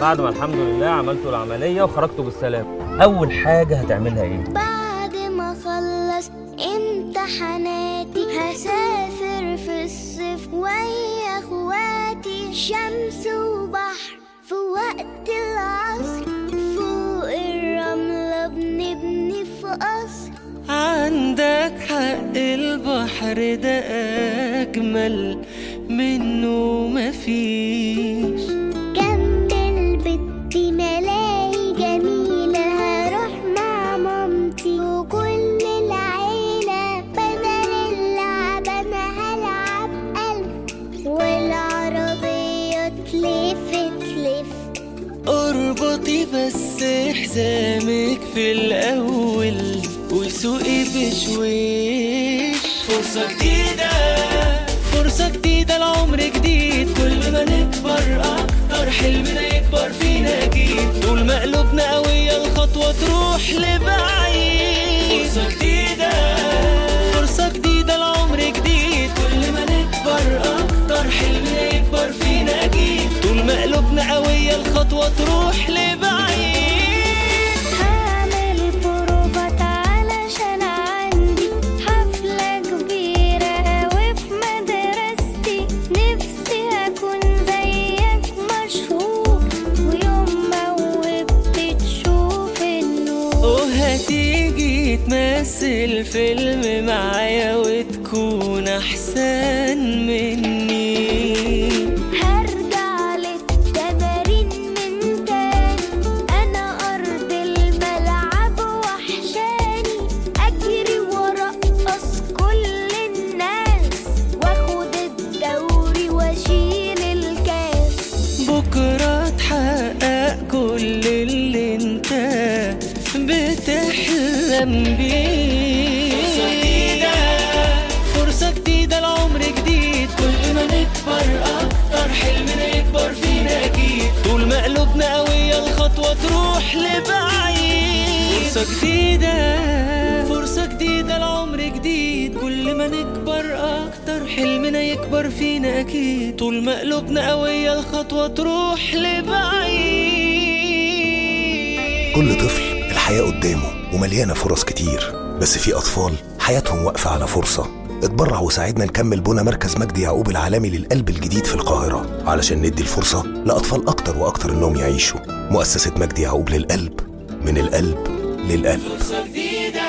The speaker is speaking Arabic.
بعد ما الحمد لله عملتوا العملية وخرجتوا بالسلام. أول حاجة هتعملها إيه؟ بعد ما اخلص امتحاناتي هسافر في الصيف ويا أخواتي شمس وبحر في وقت العصر. فوق الرملة بنبني في قصر. عندك حق البحر ده أجمل منه أربطي بس حزامك في الأول وسوقي بشويش. فرصة جديدة فرصة جديدة العمر جديد. كل ما نكبر أكتر حلمنا يكبر فينا أكيد. طول ما قلوبنا قوية الخطوة تروح لبعيد. وهتيجي تمثل فيلم معايا وتكون أحسن مني. هرجع للتمارين من تاني. أنا أرض الملعب وحشاني. أجري وأرقص كل الناس وآخد الدوري وأشيل الكاس. تحقق كل بتحلم بيه. فرصة جديدة فرصة جديدة العمر جديد. كل ما نكبر أكتر حلمنا يكبر فينا أكيد. طول ما قلوبنا قوية الخطوة تروح لبعيد. فرصة جديدة فرصة جديدة العمر جديد. كل ما نكبر أكتر حلمنا يكبر فينا أكيد. طول ما قلوبنا قوية الخطوة تروح لبعيد. كل طفل الحياة قدامه ومليانة فرص كتير بس في أطفال حياتهم واقفة على فرصة. اتبرع وساعدنا نكمل بنا مركز مجدي يعقوب العالمي للقلب الجديد في القاهرة علشان ندي الفرصة لأطفال أكتر وأكتر إنهم يعيشوا. مؤسسة مجدي يعقوب للقلب من القلب للقلب. فرصة جديدة